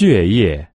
血液。